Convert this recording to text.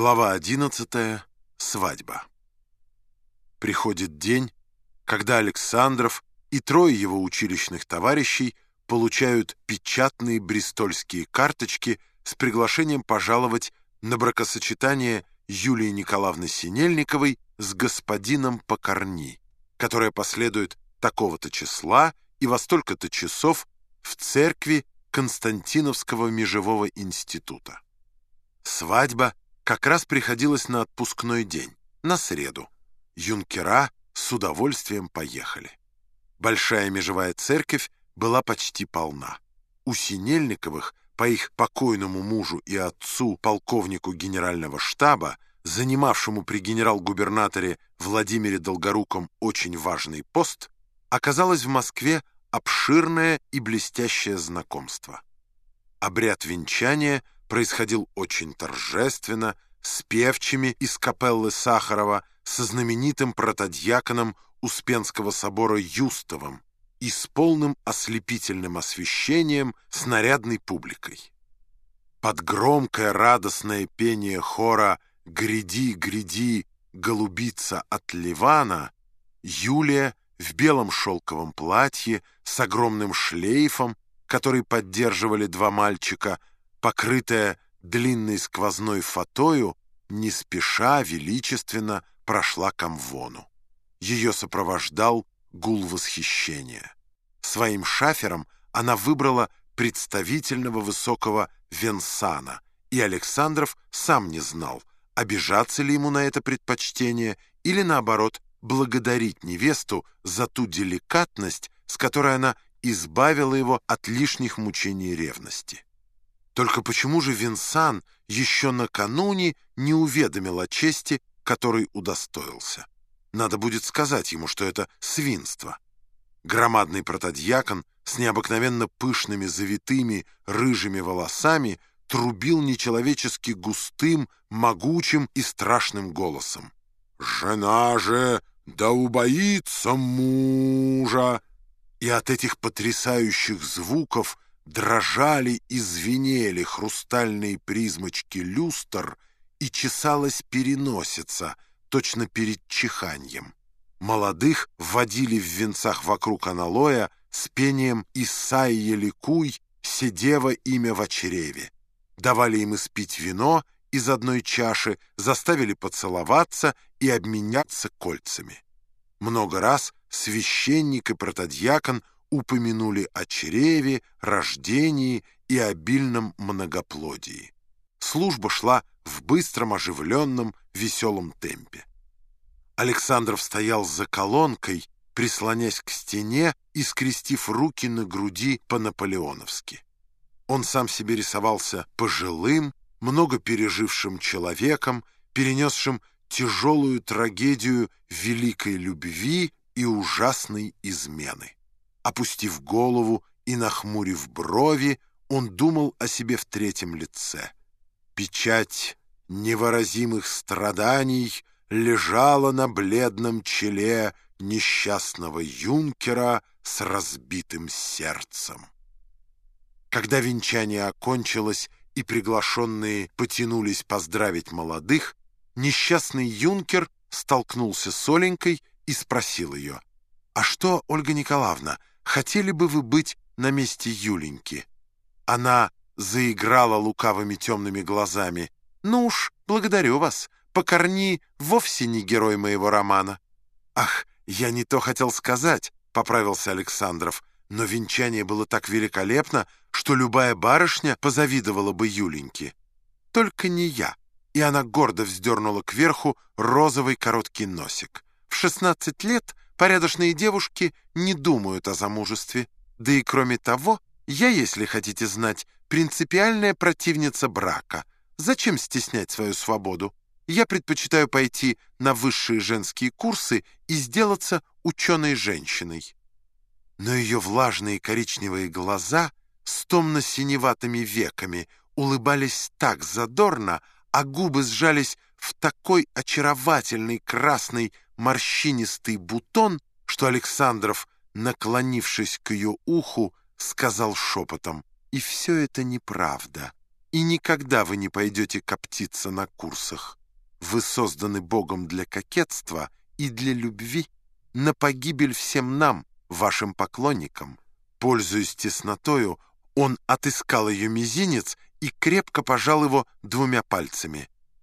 Глава 11. Свадьба. Приходит день, когда Александров и трое его училищных товарищей получают печатные брестольские карточки с приглашением пожаловать на бракосочетание Юлии Николаевны Синельниковой с господином Покорни, которое последует такого-то числа и во столько-то часов в церкви Константиновского межевого института. Свадьба — как раз приходилось на отпускной день, на среду. Юнкера с удовольствием поехали. Большая межевая церковь была почти полна. У Синельниковых, по их покойному мужу и отцу, полковнику генерального штаба, занимавшему при генерал-губернаторе Владимире Долгоруком очень важный пост, оказалось в Москве обширное и блестящее знакомство. Обряд венчания – происходил очень торжественно, с певчими из капеллы Сахарова, со знаменитым протодьяконом Успенского собора Юстовым и с полным ослепительным освещением с нарядной публикой. Под громкое радостное пение хора «Гряди, гряди, голубица от Ливана» Юлия в белом шелковом платье с огромным шлейфом, который поддерживали два мальчика, покрытая длинной сквозной фатою, не спеша, величественно прошла к Амвону. Ее сопровождал гул восхищения. Своим шафером она выбрала представительного высокого Венсана, и Александров сам не знал, обижаться ли ему на это предпочтение или, наоборот, благодарить невесту за ту деликатность, с которой она избавила его от лишних мучений ревности. Только почему же Винсан еще накануне не уведомил о чести, которой удостоился? Надо будет сказать ему, что это свинство. Громадный протодьякон с необыкновенно пышными завитыми рыжими волосами трубил нечеловечески густым, могучим и страшным голосом. «Жена же да убоится мужа!» И от этих потрясающих звуков дрожали и звенели хрустальные призмочки люстр и чесалась переносица, точно перед чиханьем. Молодых вводили в венцах вокруг аналоя с пением «Исайя ликуй, седева имя в чреве». Давали им испить вино из одной чаши, заставили поцеловаться и обменяться кольцами. Много раз священник и протодьякон упомянули о чреве, рождении и обильном многоплодии. Служба шла в быстром, оживленном, веселом темпе. Александров стоял за колонкой, прислонясь к стене и скрестив руки на груди по-наполеоновски. Он сам себе рисовался пожилым, много пережившим человеком, перенесшим тяжелую трагедию великой любви и ужасной измены. Опустив голову и нахмурив брови, он думал о себе в третьем лице. Печать невыразимых страданий лежала на бледном челе несчастного юнкера с разбитым сердцем. Когда венчание окончилось и приглашенные потянулись поздравить молодых, несчастный юнкер столкнулся с Оленькой и спросил ее, «А что, Ольга Николаевна, хотели бы вы быть на месте Юленьки?» Она заиграла лукавыми темными глазами. «Ну уж, благодарю вас. Покорни вовсе не герой моего романа». «Ах, я не то хотел сказать», — поправился Александров. «Но венчание было так великолепно, что любая барышня позавидовала бы Юленьке. Только не я». И она гордо вздернула кверху розовый короткий носик. В шестнадцать лет Порядочные девушки не думают о замужестве. Да и кроме того, я, если хотите знать, принципиальная противница брака. Зачем стеснять свою свободу? Я предпочитаю пойти на высшие женские курсы и сделаться ученой женщиной. Но ее влажные коричневые глаза с томно-синеватыми веками улыбались так задорно, а губы сжались в такой очаровательный красный морщинистый бутон, что Александров, наклонившись к ее уху, сказал шепотом, «И все это неправда. и никогда вы не пойдете коптиться на курсах. Вы созданы Богом для кокетства и для любви, на погибель всем нам, вашим поклонникам. Пользуясь теснотою, он отыскал ее мизинец и крепко пожал его двумя пальцами.